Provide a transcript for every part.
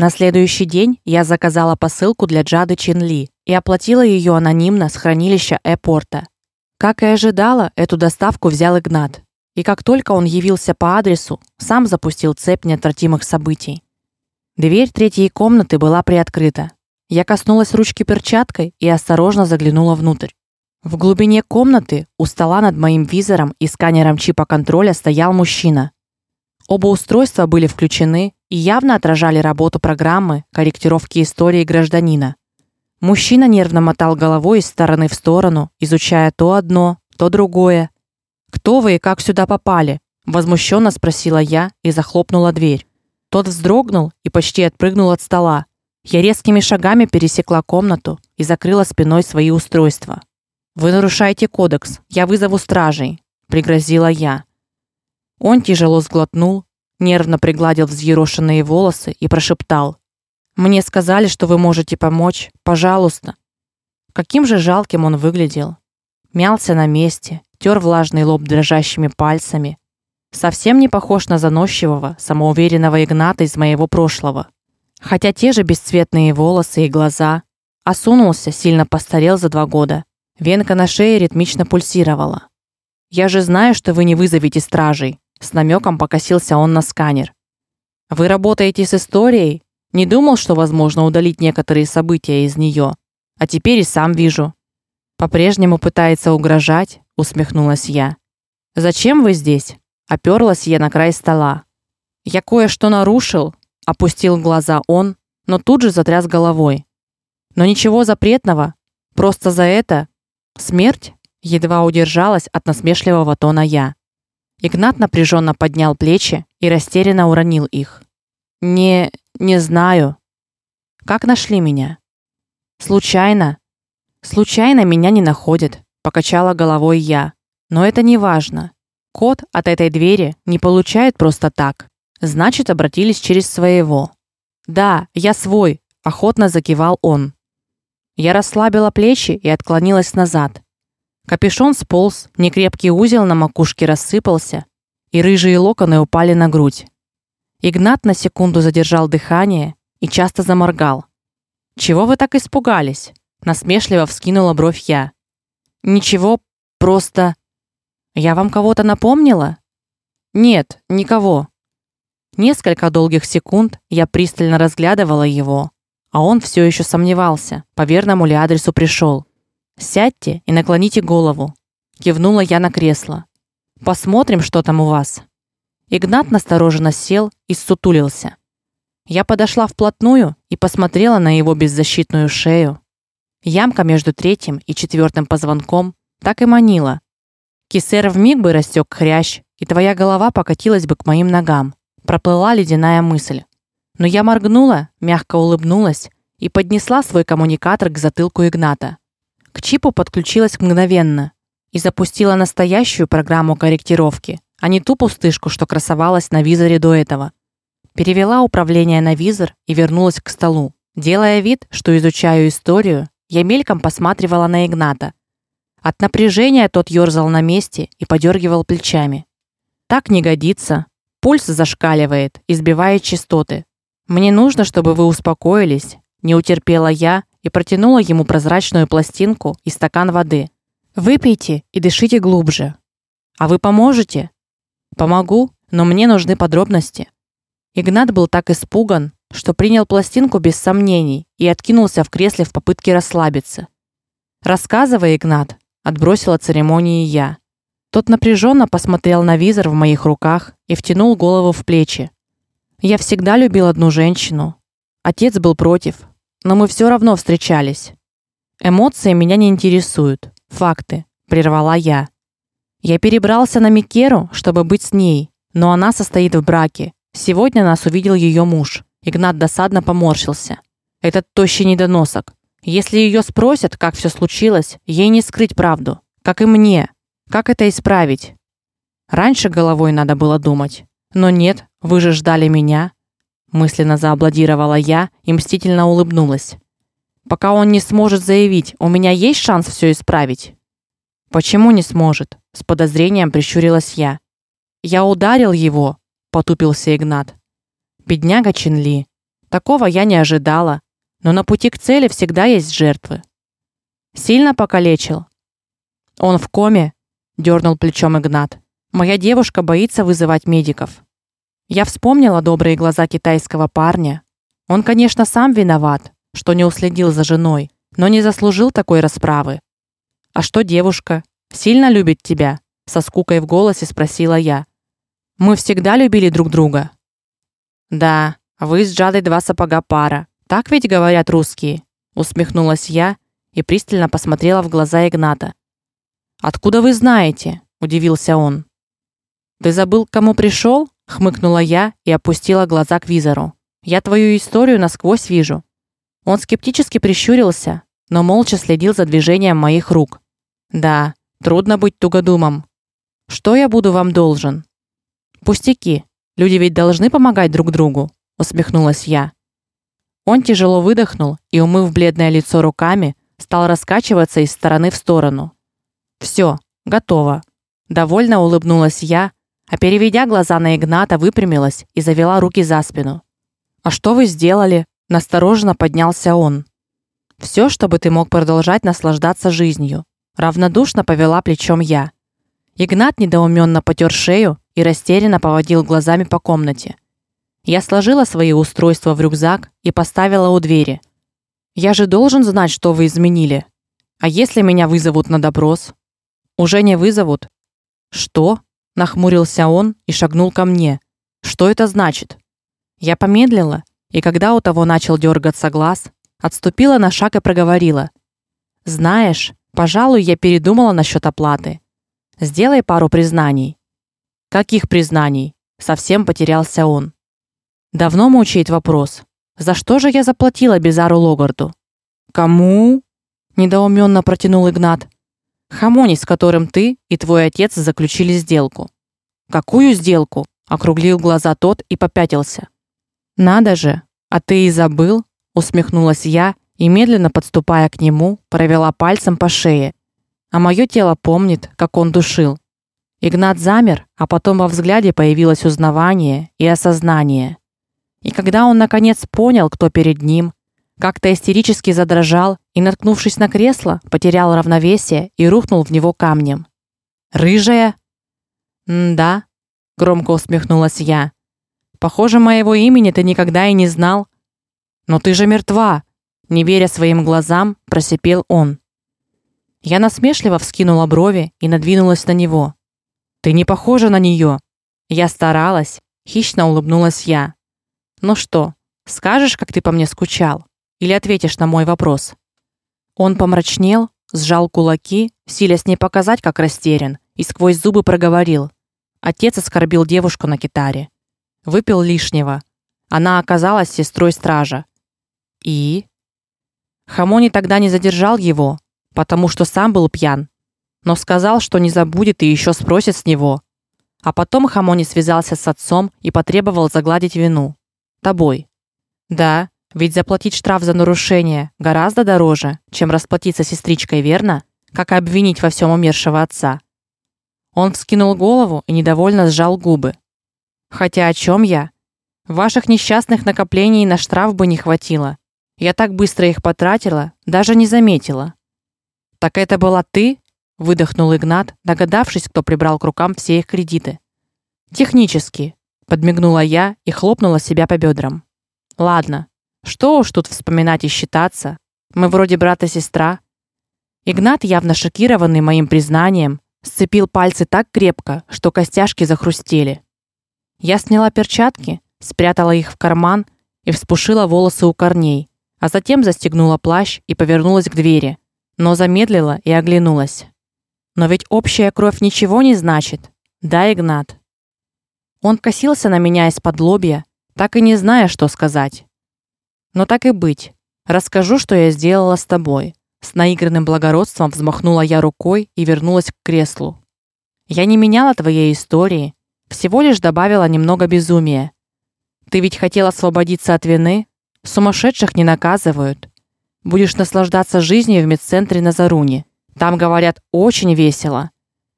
На следующий день я заказала посылку для Джады Чинли и оплатила ее анонимно с хранилища Эпорта. Как и ожидала, эту доставку взял Игнат. И как только он явился по адресу, сам запустил цепь неотвратимых событий. Дверь третьей комнаты была приоткрыта. Я коснулась ручки перчаткой и осторожно заглянула внутрь. В глубине комнаты, у стола над моим визором и сканером чипа контроля стоял мужчина. Оба устройства были включены и явно отражали работу программы корректировки истории гражданина. Мужчина нервно мотал головой из стороны в сторону, изучая то одно, то другое. Кто вы и как сюда попали? возмущенно спросила я и захлопнула дверь. Тот вздрогнул и почти отпрыгнул от стола. Я резкими шагами пересекла комнату и закрыла спиной свои устройства. Вы нарушаете кодекс. Я вызову стражей, пригрозила я. Он тяжело сглотнул, нервно пригладил взъерошенные волосы и прошептал: "Мне сказали, что вы можете помочь. Пожалуйста". Каким же жалким он выглядел. Мялся на месте, тер влажный лоб дрожащими пальцами. Совсем не похож на заносчивого, самоуверенного Игната из моего прошлого. Хотя те же бесцветные волосы и глаза, осунулся, сильно постарел за два года. Венка на шее ритмично пульсировала. Я же знаю, что вы не вызовете стражей, с намеком покосился он на сканер. Вы работаете с историей? Не думал, что возможно удалить некоторые события из нее. А теперь и сам вижу. По-прежнему пытается угрожать, усмехнулась я. Зачем вы здесь? Оперлась я на край стола. Я кое-что нарушил, опустил глаза он, но тут же затряс головой. Но ничего запретного, просто за это смерть едва удержалась от насмешливого тона я. Игнат напряженно поднял плечи и растерянно уронил их. Не, не знаю. Как нашли меня? Случайно. Случайно меня не находят, покачала головой я. Но это не важно. Код от этой двери не получает просто так. Значит, обратились через своего. Да, я свой, охотно закивал он. Я расслабила плечи и отклонилась назад. Капюшон сполз, некрепкий узел на макушке рассыпался, и рыжие локоны упали на грудь. Игнат на секунду задержал дыхание и часто заморгал. Чего вы так испугались? насмешливо вскинула бровь я. Ничего, просто Я вам кого-то напомнила? Нет, никого. Несколько долгих секунд я пристально разглядывала его, а он все еще сомневался, по верному ли адресу пришел. Сядьте и наклоните голову, кивнула я на кресло. Посмотрим, что там у вас. Игнат настороженно сел и сутулился. Я подошла вплотную и посмотрела на его беззащитную шею. Ямка между третьим и четвертым позвонком так и манила. Кисер вмиг бы растек хрящ, и твоя голова покатилась бы к моим ногам. Проплыла ледяная мысль. Но я моргнула, мягко улыбнулась и поднесла свой коммуникатор к затылку Игната. К чипу подключилась мгновенно и запустила настоящую программу корректировки, а не ту пустышку, что красовалась на визоре до этого. Перевела управление на визор и вернулась к столу. Делая вид, что изучаю историю, я мельком посматривала на Игната. От напряжения тот ёрзал на месте и подергивал плечами. Так не годится. Пульс зашкаливает, избивает частоты. Мне нужно, чтобы вы успокоились, не утерпела я и протянула ему прозрачную пластинку и стакан воды. Выпейте и дышите глубже. А вы поможете? Помогу, но мне нужны подробности. Игнат был так испуган, что принял пластинку без сомнений и откинулся в кресле в попытке расслабиться. Рассказывай, Игнат, отбросила церемонии я. Тот напряженно посмотрел на визор в моих руках и втянул голову в плечи. Я всегда любил одну женщину. Отец был против, но мы все равно встречались. Эмоции меня не интересуют, факты, прервала я. Я перебрался на Микеру, чтобы быть с ней, но она состоит в браке. Сегодня нас увидел ее муж. Игнат досадно поморщился. Этот тощий недоносок. Если ее спросят, как все случилось, ей не скрыть правду, как и мне. Как это исправить? Раньше головой надо было думать. Но нет, вы же ждали меня, мысленно зааплодировала я и мстительно улыбнулась. Пока он не сможет заявить: "У меня есть шанс все исправить". Почему не сможет? с подозрением прищурилась я. Я ударил его, потупился Игнат. Бедняга Чинли. Такого я не ожидала, но на пути к цели всегда есть жертвы. Сильно покалечил. Он в коме, дернул плечом Игнат. Моя девушка боится вызывать медиков. Я вспомнила добрые глаза китайского парня. Он, конечно, сам виноват, что не уследил за женой, но не заслужил такой расправы. А что девушка? Сильно любит тебя? со скукой в голосе спросила я. Мы всегда любили друг друга. Да, вы с Джадой два сапога пара. Так ведь говорят русские, усмехнулась я и пристально посмотрела в глаза Игната. Откуда вы знаете? удивился он. Ты забыл, к кому пришел? Хмыкнула я и опустила глаза к визору. Я твою историю насквозь вижу. Он скептически прищурился, но молча следил за движением моих рук. Да, трудно быть тугодумом. Что я буду вам должен? Пустяки. Люди ведь должны помогать друг другу, усмехнулась я. Он тяжело выдохнул и, умыв бледное лицо руками, стал раскачиваться из стороны в сторону. Все, готово. Довольно улыбнулась я, а переведя глаза на Игната, выпрямилась и завела руки за спину. А что вы сделали? настороженно поднялся он. Все, чтобы ты мог продолжать наслаждаться жизнью, равнодушно повела плечом я. Игнат недоуменно потёр шею и растерянно поводил глазами по комнате. Я сложила свои устройства в рюкзак и поставила у двери. Я же должен знать, что вы изменили. А если меня вызовут на допрос? Уже не вызовут. Что? Нахмурился он и шагнул ко мне. Что это значит? Я помедлила и когда у того начал дергаться глаз, отступила на шаг и проговорила: "Знаешь, пожалуй, я передумала насчет оплаты. Сделай пару признаний". "Каких признаний?" совсем потерялся он. Давно мучает вопрос: "За что же я заплатила Безару Логарду?" "Кому?" недоуменно протянул Игнат. "Хамони, с которым ты и твой отец заключили сделку". "Какую сделку?" округлил глаза тот и попятился. Надо же, а ты и забыл, усмехнулась я и медленно подступая к нему, провела пальцем по шее. А мое тело помнит, как он душил. Игнат замер, а потом во взгляде появилось узнавание и осознание. И когда он наконец понял, кто перед ним, как-то истерически задрожал и, наткнувшись на кресло, потерял равновесие и рухнул в него камнем. Рыжая? М-да, громко усмехнулась я. Похоже, моего имени ты никогда и не знал. Но ты же мертва, не веря своим глазам, просипел он. Я насмешливо вскинула брови и надвинулась на него. Ты не похожа на нее. Я старалась, хищно улыбнулась я. Ну что, скажешь, как ты по мне скучал, или ответишь на мой вопрос? Он помрачнел, сжал кулаки, силясь не показать, как растерян, и сквозь зубы проговорил: Отец оскорбил девушку на китаре выпил лишнего. Она оказалась сестрой стража. И Хамони тогда не задержал его, потому что сам был пьян, но сказал, что не забудет и еще спросит с него. А потом Хамони связался с отцом и потребовал загладить вину. Тобой. Да, ведь заплатить штраф за нарушение гораздо дороже, чем расплатиться сестричкой, верно? Как обвинить во всем умершего отца? Он вскинул голову и недовольно сжал губы. Хотя о чем я? Ваших несчастных накоплений на штраф бы не хватило. Я так быстро их потратила, даже не заметила. Так это была ты? выдохнул Игнат, догадавшись, кто прибрал к рукам все их кредиты. Технически, подмигнула я и хлопнула себя по бедрам. Ладно, что уж тут вспоминать и считаться. Мы вроде брат и сестра. Игнат, явно шокированный моим признанием, сцепил пальцы так крепко, что костяшки захрустели. Я сняла перчатки, спрятала их в карман и вспушила волосы у корней, а затем застегнула плащ и повернулась к двери, но замедлила и оглянулась. Но ведь общая кровь ничего не значит. Да, Игнат. Он косился на меня из-под лобья, так и не зная, что сказать. Но так и быть. Расскажу, что я сделала с тобой. С наигранным благородством взмахнула я рукой и вернулась к креслу. Я не меняла твоей истории, всего лишь добавила немного безумия. Ты ведь хотел освободиться от вины? Сумасшедших не наказывают. Будешь наслаждаться жизнью в медцентре на Заруне. Там говорят очень весело,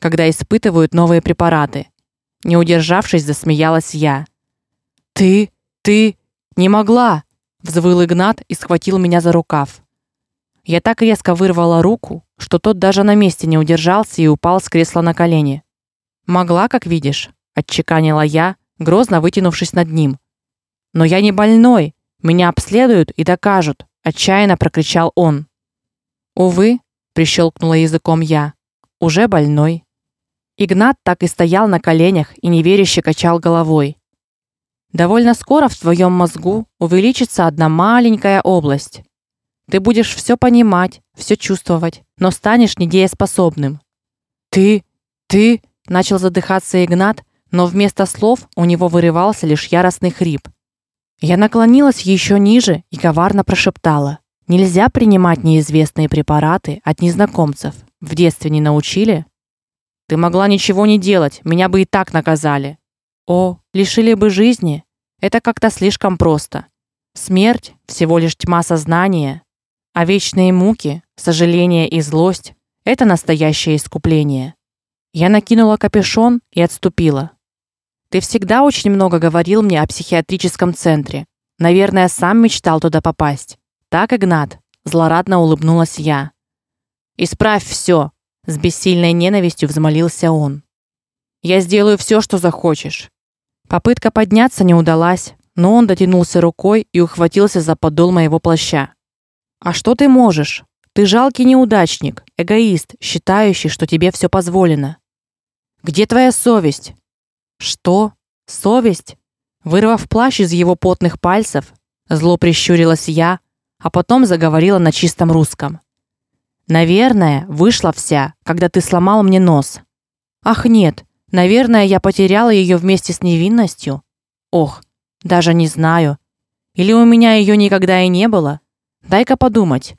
когда испытывают новые препараты. Не удержавшись, засмеялась я. Ты, ты не могла, взвыл Игнат и схватил меня за рукав. Я так резко вырвала руку, что тот даже на месте не удержался и упал с кресла на колени. Могла, как видишь, отчеканила я, грозно вытянувшись над ним. Но я не больной, меня обследуют и докажут, отчаянно прокричал он. Увы, прищелкнула языком я. Уже больной. Игнат так и стоял на коленях и неверяще качал головой. Довольно скоро в твоем мозгу увеличится одна маленькая область. Ты будешь все понимать, все чувствовать, но станешь недееспособным. Ты, ты, начал задыхаться Игнат, но вместо слов у него вырывался лишь яростный хрип. Я наклонилась еще ниже и коварно прошептала: "Нельзя принимать неизвестные препараты от незнакомцев. В детстве не научили?" Ты могла ничего не делать, меня бы и так наказали. О, лишили бы жизни. Это как-то слишком просто. Смерть всего лишь тьма сознания, а вечные муки, сожаление и злость это настоящее искупление. Я накинула капюшон и отступила. Ты всегда очень много говорил мне о психиатрическом центре. Наверное, сам мечтал туда попасть. Так, Игнат, злорадно улыбнулась я. Исправь все, с бессильной ненавистью взмолился он. Я сделаю все, что захочешь. Попытка подняться не удалась, но он дотянулся рукой и ухватился за подол моего плаща. А что ты можешь? Ты жалкий неудачник, эгоист, считающий, что тебе все позволено. Где твоя совесть? Что? Совесть? Вырвав плащ из его потных пальцев, зло прищурилась я, а потом заговорила на чистом русском. Наверное, вышла вся, когда ты сломал мне нос. Ах, нет. Наверное, я потеряла ее вместе с невинностью. Ох, даже не знаю. Или у меня ее никогда и не было? Дай-ка подумать.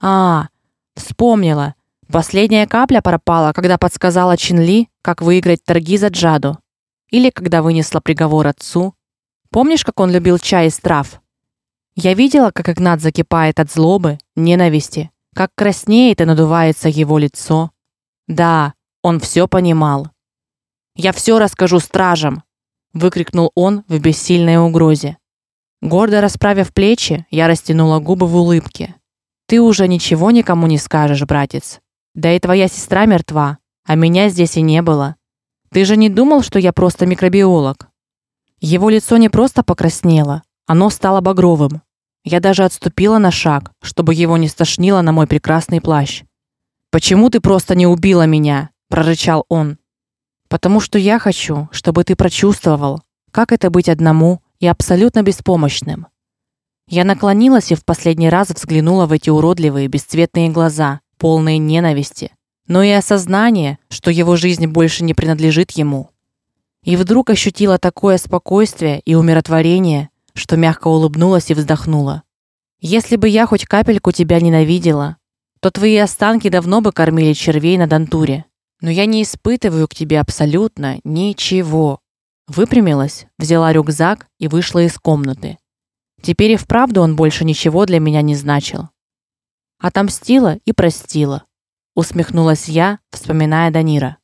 А, вспомнила. Последняя капля пропала, когда подсказала Чинли, как выиграть торги за Джаду. Или когда вынесла приговор отцу. Помнишь, как он любил чай из трав? Я видела, как Игнат закипает от злобы, ненависти, как краснеет и надувается его лицо. Да, он все понимал. Я все расскажу стражам, выкрикнул он в бессильной угрозе. Гордо расправив плечи, я растянула губы в улыбке. Ты уже ничего никому не скажешь, братец. Да и твоя сестра мертва, а меня здесь и не было. Ты же не думал, что я просто микробиолог? Его лицо не просто покраснело, оно стало багровым. Я даже отступила на шаг, чтобы его не стошнило на мой прекрасный плащ. Почему ты просто не убила меня? прорычал он. Потому что я хочу, чтобы ты прочувствовал, как это быть одному и абсолютно беспомощным. Я наклонилась и в последний раз взглянула в эти уродливые бесцветные глаза, полные ненависти, но и осознания, что его жизнь больше не принадлежит ему. И вдруг ощутила такое спокойствие и умиротворение, что мягко улыбнулась и вздохнула. Если бы я хоть капельку тебя ненавидела, то твои останки давно бы кормили червей на Дантуре. Но я не испытываю к тебе абсолютно ничего. Выпрямилась, взяла рюкзак и вышла из комнаты. Теперь и вправду он больше ничего для меня не значил. Отомстила и простила, усмехнулась я, вспоминая Данира.